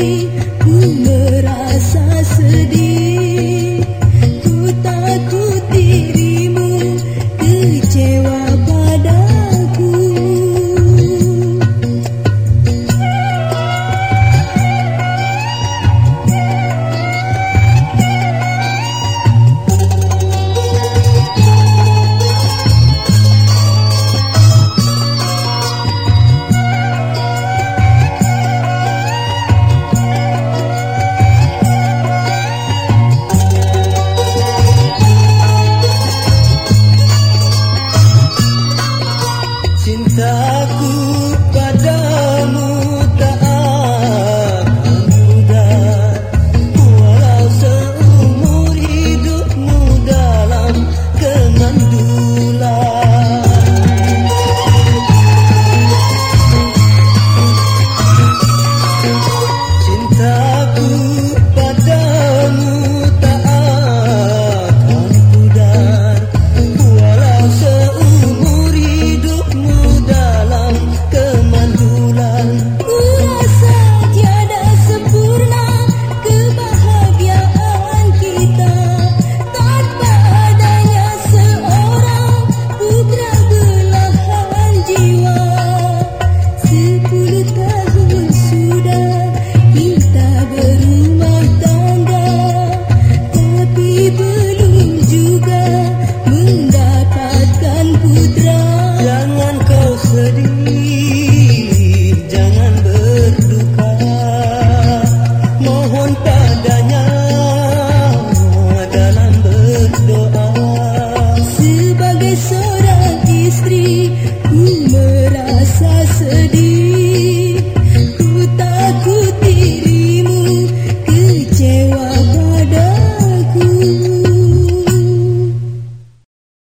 Yeah. Cintaku